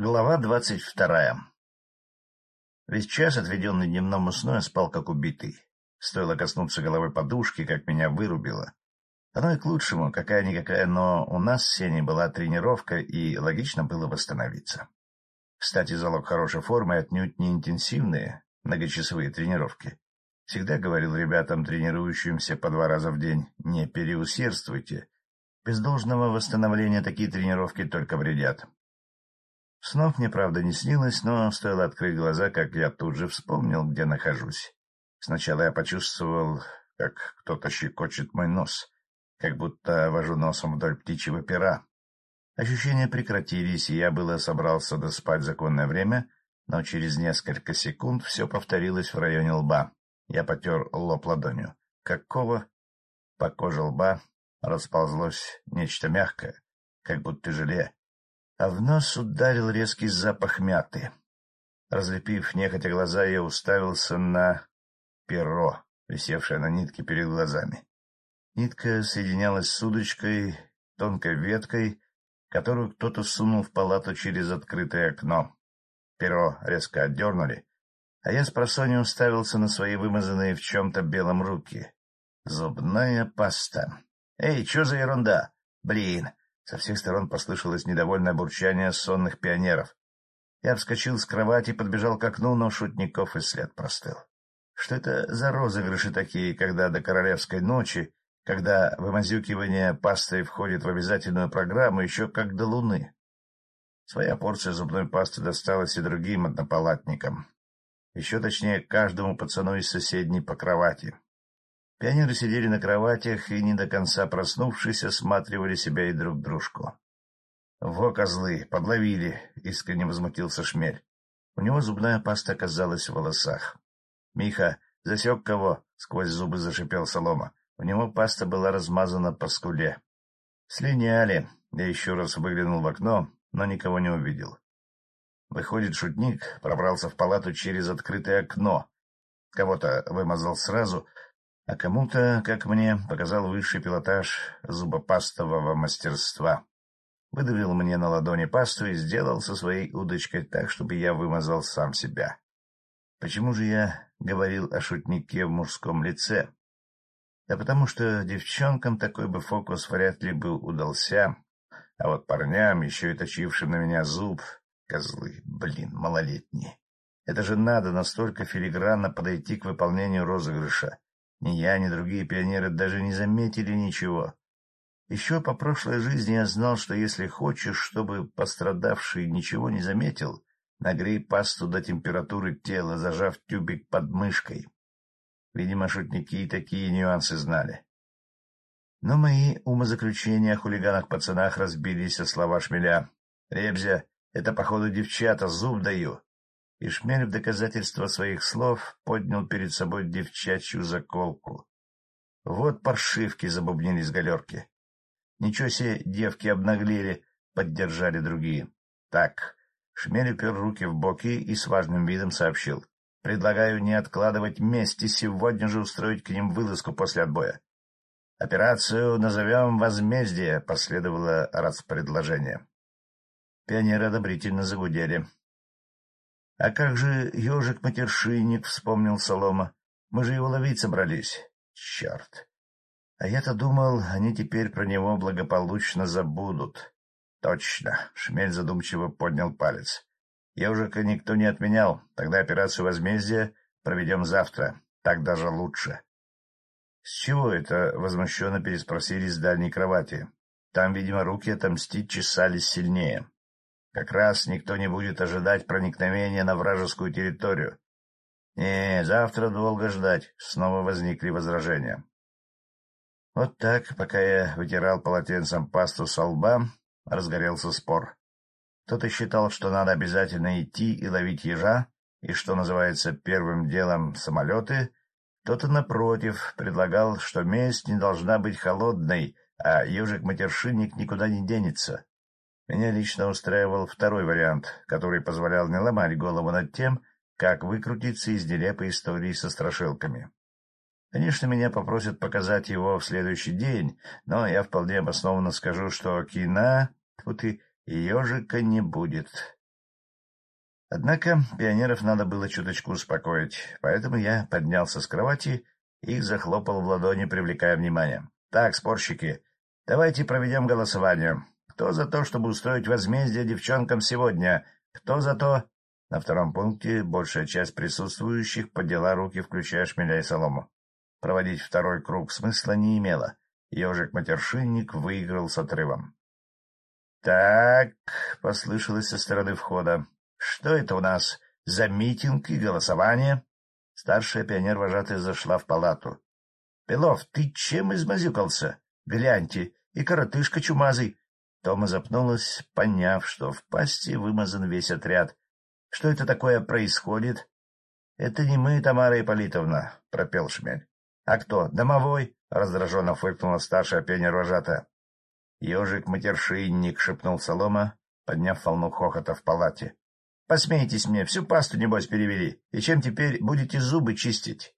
Глава двадцать вторая Весь час, отведенный дневному сну, я спал как убитый. Стоило коснуться головой подушки, как меня вырубило. Оно и к лучшему, какая-никакая, но у нас с Сеней была тренировка, и логично было восстановиться. Кстати, залог хорошей формы отнюдь не интенсивные, многочасовые тренировки. Всегда говорил ребятам, тренирующимся по два раза в день, не переусердствуйте. Без должного восстановления такие тренировки только вредят. Снов мне, правда, не снилось, но стоило открыть глаза, как я тут же вспомнил, где нахожусь. Сначала я почувствовал, как кто-то щекочет мой нос, как будто вожу носом вдоль птичьего пера. Ощущения прекратились, и я было собрался доспать законное время, но через несколько секунд все повторилось в районе лба. Я потер лоб ладонью. Какого? По коже лба расползлось нечто мягкое, как будто желе а в нос ударил резкий запах мяты. Разлепив нехотя глаза, я уставился на перо, висевшее на нитке перед глазами. Нитка соединялась с удочкой, тонкой веткой, которую кто-то сунул в палату через открытое окно. Перо резко отдернули, а я с просонья уставился на свои вымазанные в чем-то белом руки. Зубная паста. «Эй, что за ерунда? Блин, со всех сторон послышалось недовольное бурчание сонных пионеров. Я вскочил с кровати, подбежал к окну, но шутников и след простыл. Что это за розыгрыши такие, когда до королевской ночи, когда вымазюкивание пастой входит в обязательную программу, еще как до луны? Своя порция зубной пасты досталась и другим однопалатникам. Еще точнее, каждому пацану из соседней по кровати. Пионеры сидели на кроватях и, не до конца проснувшись, осматривали себя и друг дружку. — Во, козлы, подловили! — искренне возмутился Шмель. У него зубная паста оказалась в волосах. — Миха, засек кого? — сквозь зубы зашипел Солома. У него паста была размазана по скуле. Слиняли. Я еще раз выглянул в окно, но никого не увидел. Выходит, шутник пробрался в палату через открытое окно. Кого-то вымазал сразу, а кому-то, как мне, показал высший пилотаж зубопастового мастерства. Выдавил мне на ладони пасту и сделал со своей удочкой так, чтобы я вымазал сам себя. Почему же я говорил о шутнике в мужском лице? Да потому что девчонкам такой бы фокус вряд ли бы удался, а вот парням, еще и точившим на меня зуб, козлы, блин, малолетние. Это же надо настолько филигранно подойти к выполнению розыгрыша, ни я, ни другие пионеры даже не заметили ничего. Еще по прошлой жизни я знал, что если хочешь, чтобы пострадавший ничего не заметил, нагрей пасту до температуры тела, зажав тюбик под мышкой. Видимо, шутники и такие нюансы знали. Но мои умозаключения о хулиганах-пацанах разбились о слова шмеля. «Ребзя, это, походу, девчата, зуб даю. И Шмель в доказательство своих слов поднял перед собой девчачью заколку. Вот паршивки забубнили с галерки. Ничего себе, девки обнаглели, поддержали другие. Так, Шмель упер руки в боки и с важным видом сообщил. Предлагаю не откладывать месть и сегодня же устроить к ним вылазку после отбоя. Операцию назовем «Возмездие», — последовало предложение. Пионеры одобрительно загудели. — А как же ежик-матершинник, — вспомнил Солома. — Мы же его ловить собрались. Черт! А я-то думал, они теперь про него благополучно забудут. — Точно! — Шмель задумчиво поднял палец. — Ежика никто не отменял. Тогда операцию возмездия проведем завтра. Так даже лучше. — С чего это? — возмущенно переспросили с дальней кровати. Там, видимо, руки отомстить чесались сильнее. Как раз никто не будет ожидать проникновения на вражескую территорию. Не, завтра долго ждать, снова возникли возражения. Вот так, пока я вытирал полотенцем пасту со лба, разгорелся спор. Кто-то считал, что надо обязательно идти и ловить ежа, и, что называется, первым делом самолеты, кто-то, напротив, предлагал, что месть не должна быть холодной, а ежик-матершинник никуда не денется. Меня лично устраивал второй вариант, который позволял не ломать голову над тем, как выкрутиться из нелепой истории со страшилками. Конечно, меня попросят показать его в следующий день, но я вполне обоснованно скажу, что кино, тут и ежика не будет. Однако пионеров надо было чуточку успокоить, поэтому я поднялся с кровати и захлопал в ладони, привлекая внимание. — Так, спорщики, давайте проведем голосование. Кто за то, чтобы устроить возмездие девчонкам сегодня? Кто за то... На втором пункте большая часть присутствующих подняла руки, включая шмеля и солому. Проводить второй круг смысла не имело. Ежик-матершинник выиграл с отрывом. — Так, — послышалось со стороны входа. Что это у нас за митинг и голосование? Старшая пионер-вожатая зашла в палату. — Белов, ты чем измазюкался? Гляньте, и коротышка чумазый. Тома запнулась, поняв, что в пасти вымазан весь отряд. — Что это такое происходит? — Это не мы, Тамара Ипполитовна, — пропел Шмель. — А кто, домовой? — раздраженно фыркнула старшая пионер-вожатая. — Ежик-матершинник, — шепнул Солома, подняв волну хохота в палате. Посмейтесь мне, всю пасту, небось, перевели. И чем теперь будете зубы чистить?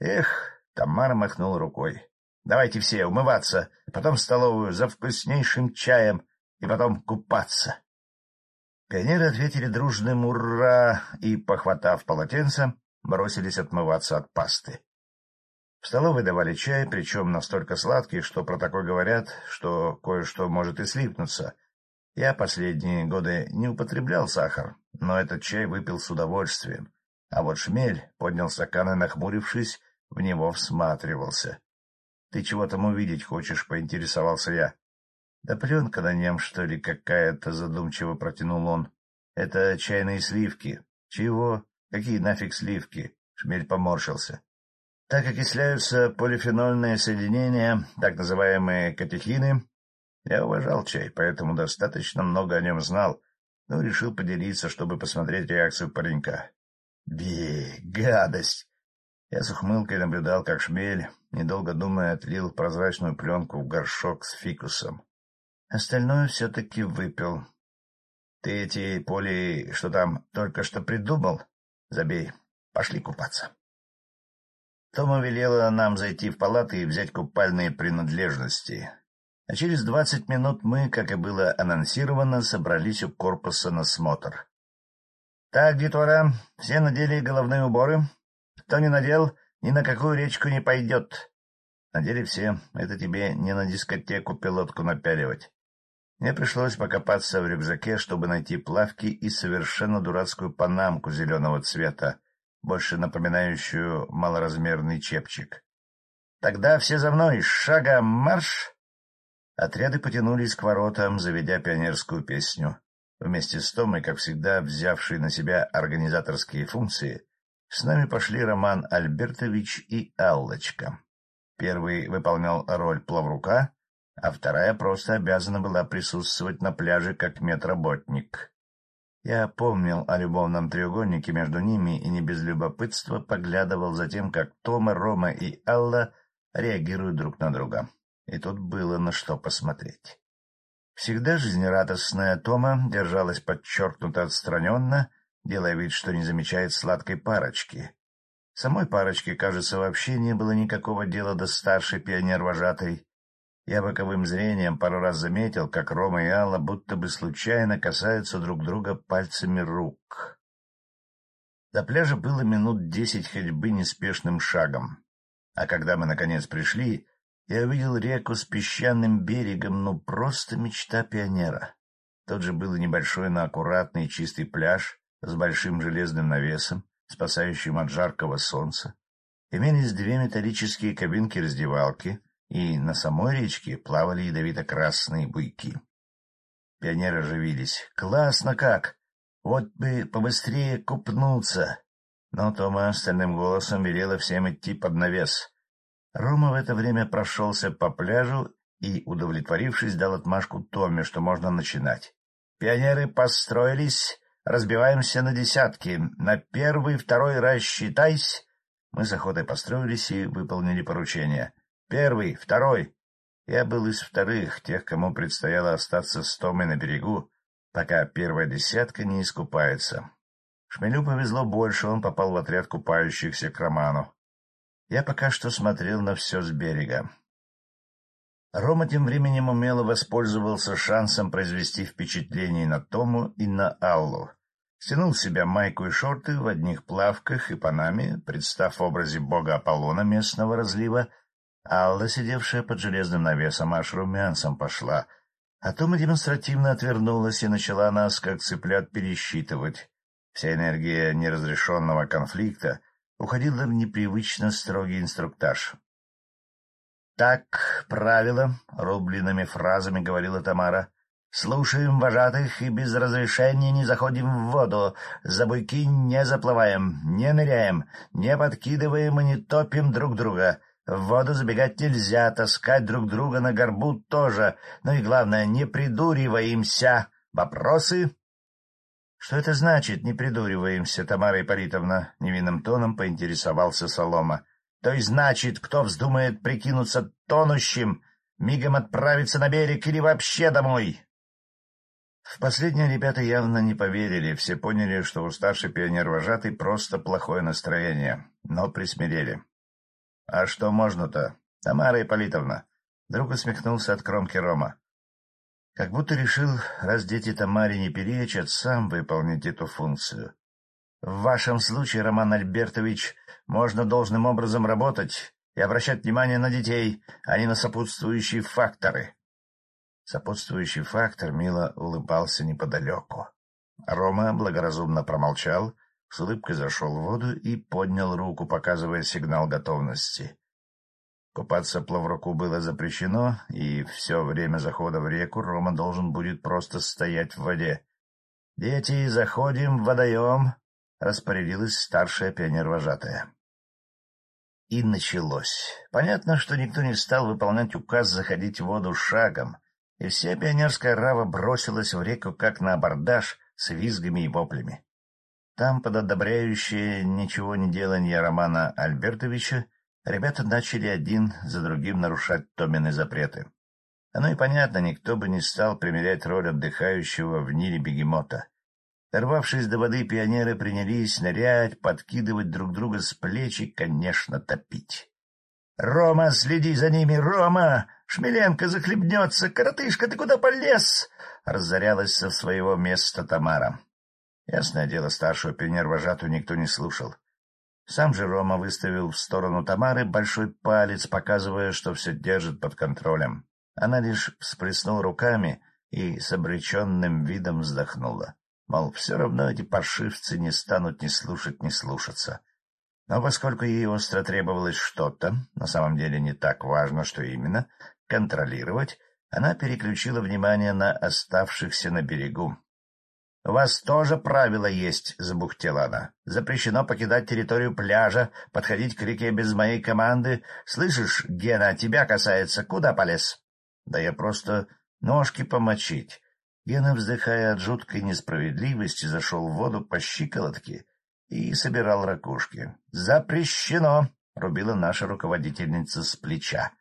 Эх, Тамара махнула рукой. Давайте все умываться, потом в столовую за вкуснейшим чаем и потом купаться. Пионеры ответили дружным «Ура!» и, похватав полотенце, бросились отмываться от пасты. В столовой давали чай, причем настолько сладкий, что про такой говорят, что кое-что может и слипнуться — я последние годы не употреблял сахар, но этот чай выпил с удовольствием. А вот шмель поднял стакан и, нахмурившись, в него всматривался. — Ты чего там увидеть хочешь? — поинтересовался я. — Да пленка на нем, что ли, какая-то, — задумчиво протянул он. — Это чайные сливки. — Чего? Какие нафиг сливки? — шмель поморщился. Так окисляются полифенольные соединения, так называемые катехины, я уважал чай, поэтому достаточно много о нем знал, но решил поделиться, чтобы посмотреть реакцию паренька. Бе, гадость! Я с ухмылкой наблюдал, как шмель, недолго думая, отлил прозрачную пленку в горшок с фикусом. Остальное все-таки выпил. Ты эти поли, что там, только что придумал? Забей. Пошли купаться. Тома велела нам зайти в палаты и взять купальные принадлежности. А через двадцать минут мы, как и было анонсировано, собрались у корпуса на смотр. — Так, детвора, все надели головные уборы. Кто не надел, ни на какую речку не пойдет. Надели все. Это тебе не на дискотеку пилотку напяливать. Мне пришлось покопаться в рюкзаке, чтобы найти плавки и совершенно дурацкую панамку зеленого цвета, больше напоминающую малоразмерный чепчик. — Тогда все за мной, шагом марш! Отряды потянулись к воротам, заведя пионерскую песню. Вместе с Томой, как всегда, взявший на себя организаторские функции, с нами пошли Роман Альбертович и Аллочка. Первый выполнял роль плаврука, а вторая просто обязана была присутствовать на пляже как медработник. Я помнил о любовном треугольнике между ними и не без любопытства поглядывал за тем, как Тома, Рома и Алла реагируют друг на друга и тут было на что посмотреть. Всегда жизнерадостная Тома держалась подчеркнуто отстраненно, делая вид, что не замечает сладкой парочки. Самой парочке, кажется, вообще не было никакого дела до старшей пионер-вожатой. Я боковым зрением пару раз заметил, как Рома и Алла будто бы случайно касаются друг друга пальцами рук. До пляжа было минут десять ходьбы неспешным шагом. А когда мы, наконец, пришли, я увидел реку с песчаным берегом, ну просто мечта пионера. Тот же был небольшой, но аккуратный чистый пляж с большим железным навесом, спасающим от жаркого солнца. Имелись две металлические кабинки-раздевалки, и на самой речке плавали ядовито-красные буйки. Пионеры оживились. «Классно как! Вот бы побыстрее купнуться!» Но Тома остальным голосом велела всем идти под навес. Рома в это время прошелся по пляжу и, удовлетворившись, дал отмашку Томме, что можно начинать. «Пионеры построились, разбиваемся на десятки. На первый, второй рассчитайся». Мы с охотой построились и выполнили поручение. «Первый, второй». Я был из вторых, тех, кому предстояло остаться с Томой на берегу, пока первая десятка не искупается. Шмелю повезло больше, он попал в отряд купающихся к Роману. Я пока что смотрел на все с берега. Рома тем временем умело воспользовался шансом произвести впечатление на Тому и на Аллу. Стянул с себя майку и шорты в одних плавках и панаме, представ в образе бога Аполлона местного разлива, Алла, сидевшая под железным навесом, аж румянцем пошла, а Тома демонстративно отвернулась и начала нас, как цыплят, пересчитывать. Вся энергия неразрешенного конфликта уходила в непривычно строгий инструктаж. — Так, правило, — рубленными фразами говорила Тамара. — Слушаем вожатых и без разрешения не заходим в воду, за буйки не заплываем, не ныряем, не подкидываем и не топим друг друга. В воду забегать нельзя, таскать друг друга на горбу тоже, ну и главное, не придуриваемся. Вопросы? — Что это значит, не придуриваемся, Тамара Ипполитовна? — невинным тоном поинтересовался Солома. — то есть значит, кто вздумает прикинуться тонущим, мигом отправиться на берег или вообще домой. В последнее ребята явно не поверили, все поняли, что у старшей пионер-вожатой просто плохое настроение, но присмирели. — А что можно-то, Тамара Ипполитовна? Друг усмехнулся от кромки Рома. Как будто решил, раз дети Тамаре не перечат, сам выполнить эту функцию. В вашем случае, Роман Альбертович, можно должным образом работать и обращать внимание на детей, а не на сопутствующие факторы. Сопутствующий фактор мило улыбался неподалеку. Рома благоразумно промолчал, с улыбкой зашел в воду и поднял руку, показывая сигнал готовности. Купаться плавруку было запрещено, и все время захода в реку Рома должен будет просто стоять в воде. — Дети, заходим в водоем! — распорядилась старшая пионер-вожатая. И началось. Понятно, что никто не стал выполнять указ заходить в воду шагом, и вся пионерская рава бросилась в реку как на абордаж с визгами и воплями. Там, под одобряющее ничего не деланье Романа Альбертовича, ребята начали один за другим нарушать Томины запреты. Оно и понятно, никто бы не стал примерять роль отдыхающего в Ниле бегемота. Дорвавшись до воды, пионеры принялись нырять, подкидывать друг друга с плеч и, конечно, топить. — Рома, следи за ними, Рома! Шмеленко захлебнется! Коротышка, ты куда полез? — разорялась со своего места Тамара. Ясное дело, старшего пионер-вожатую никто не слушал. Сам же Рома выставил в сторону Тамары большой палец, показывая, что все держит под контролем. Она лишь всплеснула руками и с обреченным видом вздохнула. Мол, все равно эти паршивцы не станут ни слушать, ни слушаться. Но поскольку ей остро требовалось что-то, на самом деле не так важно, что именно, контролировать, она переключила внимание на оставшихся на берегу. — У вас тоже правило есть, — забухтела она. — Запрещено покидать территорию пляжа, подходить к реке без моей команды. Слышишь, Гена, тебя касается. Куда полез? — Да я просто ножки помочить. Гена, вздыхая от жуткой несправедливости, зашел в воду по щиколотке и собирал ракушки. «Запрещено!» — рубила наша руководительница с плеча.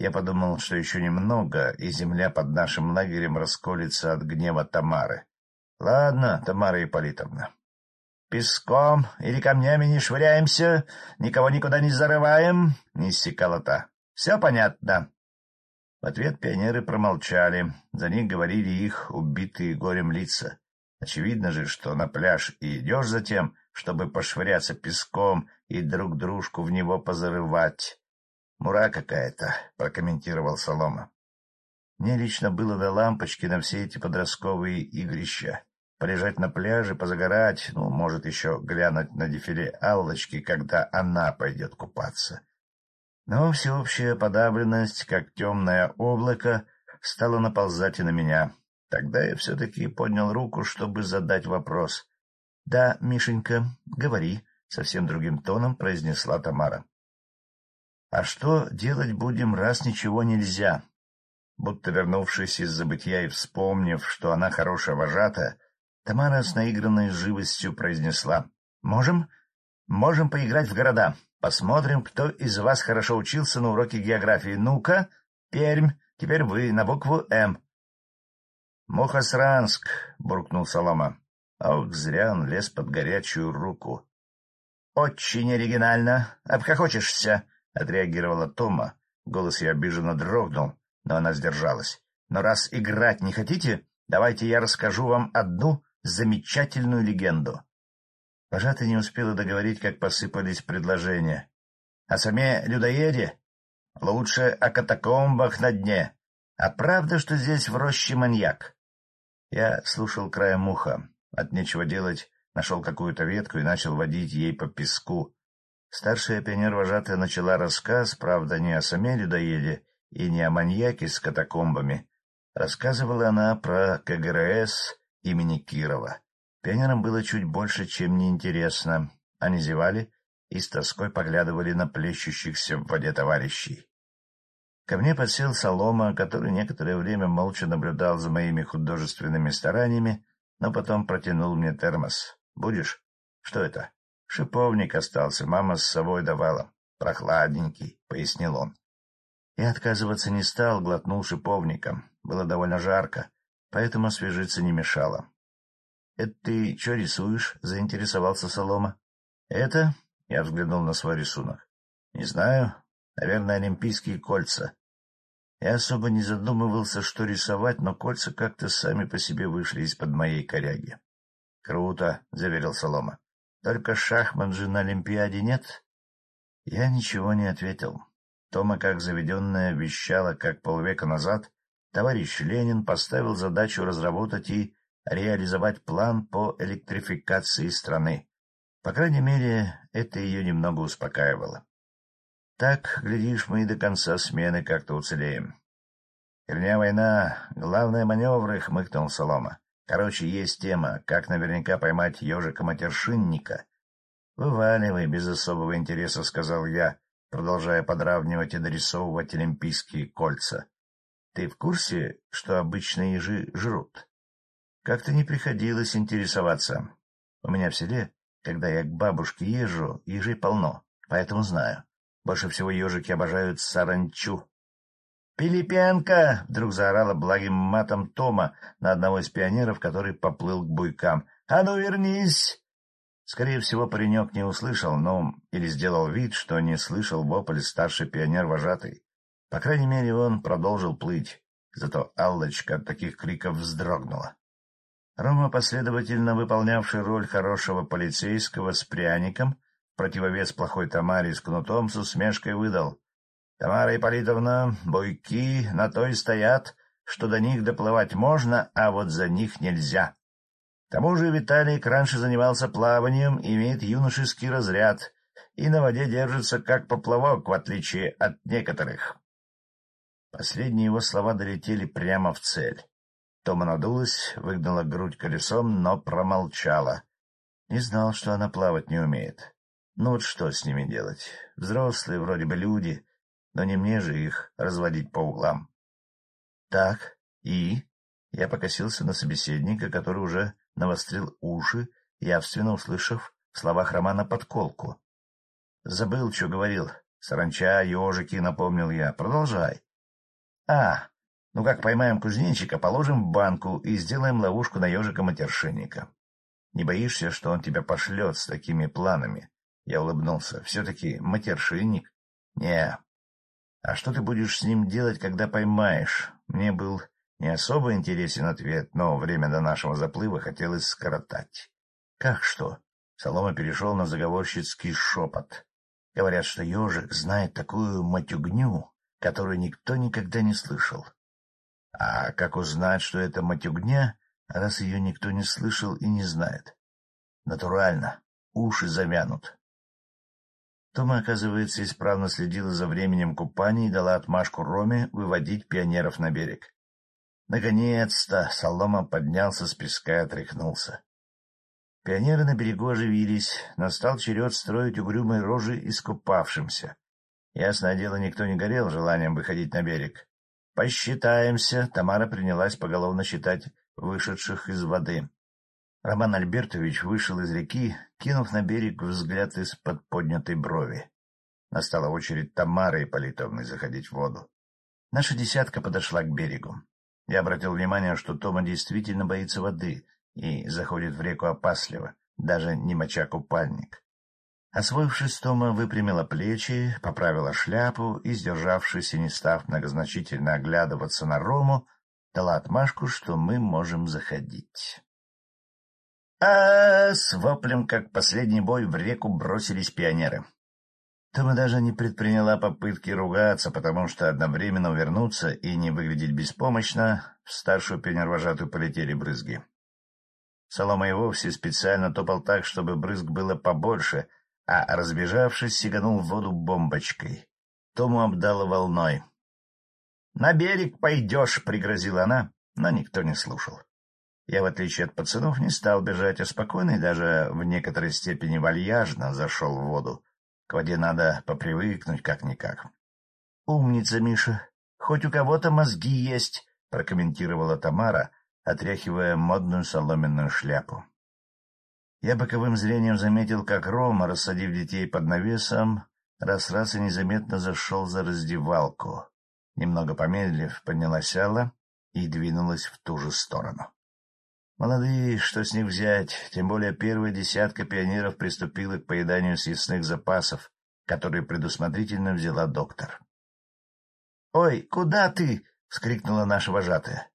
Я подумал, что еще немного, и земля под нашим лагерем расколется от гнева Тамары. Ладно, Тамара Ипполитовна. Песком или камнями не швыряемся, никого никуда не зарываем, — не иссякала та. Все понятно. В ответ пионеры промолчали, за них говорили их убитые горем лица. Очевидно же, что на пляж и идешь за тем, чтобы пошвыряться песком и друг дружку в него позарывать. — Мура какая-то, — прокомментировал Солома. Мне лично было до лампочки на все эти подростковые игрища. Полежать на пляже, позагорать, ну, может, еще глянуть на дефиле Аллочки, когда она пойдет купаться. Но всеобщая подавленность, как темное облако, стала наползать и на меня. Тогда я все-таки поднял руку, чтобы задать вопрос. — Да, Мишенька, говори, — совсем другим тоном произнесла Тамара. — А что делать будем, раз ничего нельзя? Будто вернувшись из забытья и вспомнив, что она хорошая вожатая, Тамара с наигранной живостью произнесла. — Можем? Можем поиграть в города. Посмотрим, кто из вас хорошо учился на уроке географии. Ну-ка, Пермь, теперь вы на букву «М». «Мухосранск», — буркнул Солома. Ох, зря он лез под горячую руку. «Очень оригинально. Обхохочешься», — отреагировала Тома. Голос ее обиженно дрогнул, но она сдержалась. «Но раз играть не хотите, давайте я расскажу вам одну замечательную легенду. Вожатый не успела договорить, как посыпались предложения. О саме людоеде? Лучше о катакомбах на дне. А правда, что здесь в роще маньяк? Я слушал краем уха. От нечего делать нашел какую-то ветку и начал водить ей по песку. Старшая пионер-вожатая начала рассказ, правда, не о саме людоеде и не о маньяке с катакомбами. Рассказывала она про КГРС имени Кирова. Пионерам было чуть больше, чем неинтересно. Они зевали и с тоской поглядывали на плещущихся в воде товарищей. Ко мне подсел Солома, который некоторое время молча наблюдал за моими художественными стараниями, но потом протянул мне термос. «Будешь?» «Что это?» «Шиповник остался, мама с собой давала. Прохладненький», — пояснил он. Я отказываться не стал, глотнул шиповником. Было довольно жарко, поэтому освежиться не мешало. — Это ты что рисуешь? — заинтересовался Солома. — Это? — я взглянул на свой рисунок. — Не знаю. Наверное, олимпийские кольца. Я особо не задумывался, что рисовать, но кольца как-то сами по себе вышли из-под моей коряги. — Круто, — заверил Солома. — Только шахмат же на Олимпиаде нет? Я ничего не ответил. Тома, как заведенная, вещала, как полвека назад товарищ Ленин поставил задачу разработать и реализовать план по электрификации страны. По крайней мере, это ее немного успокаивало. Так, глядишь, мы и до конца смены как-то уцелеем. — Херня война, главное маневры, — хмыкнул Солома. Короче, есть тема, как наверняка поймать ежика-матершинника. — Вываливай, без особого интереса, — сказал я, продолжая подравнивать и дорисовывать олимпийские кольца. — Ты в курсе, что обычно ежи жрут? Как-то не приходилось интересоваться. У меня в селе, когда я к бабушке езжу, ежей полно, поэтому знаю. Больше всего ежики обожают саранчу. «Пилипенко!» — вдруг заорала благим матом Тома на одного из пионеров, который поплыл к буйкам. «А ну, вернись!» Скорее всего, паренек не услышал, но или сделал вид, что не слышал вопль старший пионер-вожатый. По крайней мере, он продолжил плыть, зато Аллочка от таких криков вздрогнула. Рома, последовательно выполнявший роль хорошего полицейского с пряником, противовес плохой Тамаре с кнутом с усмешкой выдал. — Тамара Ипполитовна, буйки на той стоят, что до них доплывать можно, а вот за них нельзя. К тому же Виталик раньше занимался плаванием, имеет юношеский разряд и на воде держится как поплавок, в отличие от некоторых. Последние его слова долетели прямо в цель. Тома надулась, выгнала грудь колесом, но промолчала. Не знал, что она плавать не умеет. Ну вот что с ними делать? Взрослые вроде бы люди, но не мне же их разводить по углам. Так, и? Я покосился на собеседника, который уже навострил уши, явственно услышав в словах Романа подколку. Забыл, что говорил. Саранча, ежики, напомнил я. Продолжай. А, ну как поймаем кузнечика, положим в банку и сделаем ловушку на ежика-матершинника. Не боишься, что он тебя пошлет с такими планами? Я улыбнулся. Все-таки матершинник? Не. А что ты будешь с ним делать, когда поймаешь? Мне был не особо интересен ответ, но время до нашего заплыва хотелось скоротать. Как что? Солома перешел на заговорщицкий шепот. Говорят, что ежик знает такую матюгню, которую никто никогда не слышал. А как узнать, что это матюгня, раз ее никто не слышал и не знает? Натурально, уши завянут. Тома, оказывается, исправно следила за временем купания и дала отмашку Роме выводить пионеров на берег. Наконец-то Солома поднялся с песка и отряхнулся. Пионеры на берегу оживились, настал черед строить угрюмые рожи искупавшимся. Ясное дело, никто не горел желанием выходить на берег. «Посчитаемся», — Тамара принялась поголовно считать вышедших из воды. Роман Альбертович вышел из реки, кинув на берег взгляд из-под поднятой брови. Настала очередь Тамары Ипполитовны заходить в воду. Наша десятка подошла к берегу. Я обратил внимание, что Тома действительно боится воды и заходит в реку опасливо, даже не моча купальник. Освоившись, Тома выпрямила плечи, поправила шляпу и, сдержавшись и не став многозначительно оглядываться на Рому, дала отмашку, что мы можем заходить. А, С воплем, как последний бой, в реку бросились пионеры. Тома даже не предприняла попытки ругаться, потому что одновременно увернуться и не выглядеть беспомощно в старшую пионервожатую полетели брызги. Солома и вовсе специально топал так, чтобы брызг было побольше, а, разбежавшись, сиганул в воду бомбочкой. Тому обдала волной. — На берег пойдешь, — пригрозила она, но никто не слушал. Я, в отличие от пацанов, не стал бежать, а спокойно и даже в некоторой степени вальяжно зашел в воду, к воде надо попривыкнуть как-никак. — Умница, Миша. Хоть у кого-то мозги есть, — прокомментировала Тамара, отряхивая модную соломенную шляпу. Я боковым зрением заметил, как Рома, рассадив детей под навесом, раз-раз и незаметно зашел за раздевалку. Немного помедлив, поднялась Алла и двинулась в ту же сторону. Молодые, что с них взять, тем более первая десятка пионеров приступила к поеданию съестных запасов, которые предусмотрительно взяла доктор. — Ой, куда ты? — вскрикнула наша вожатая.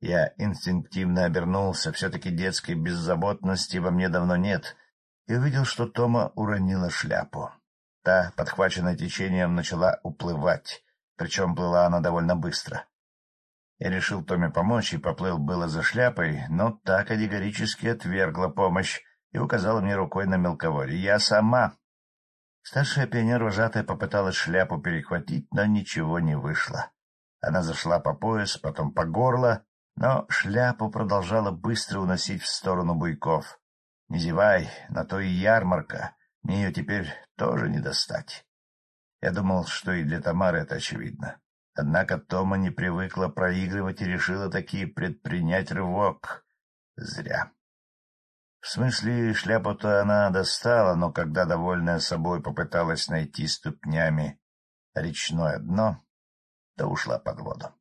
Я инстинктивно обернулся, все-таки детской беззаботности во мне давно нет, и увидел, что Тома уронила шляпу. Та, подхваченная течением, начала уплывать, причем плыла она довольно быстро. Я решил Томе помочь и поплыл было за шляпой, но та категорически отвергла помощь и указала мне рукой на мелководье. Я сама. Старшая пионер-вожатая попыталась шляпу перехватить, но ничего не вышло. Она зашла по пояс, потом по горло, но шляпу продолжала быстро уносить в сторону буйков. Не зевай, на то и ярмарка, мне ее теперь тоже не достать. Я думал, что и для Тамары это очевидно. Однако Тома не привыкла проигрывать и решила таки предпринять рывок. Зря. В смысле, шляпу-то она достала, но когда, довольная собой, попыталась найти ступнями речное дно, то ушла под воду.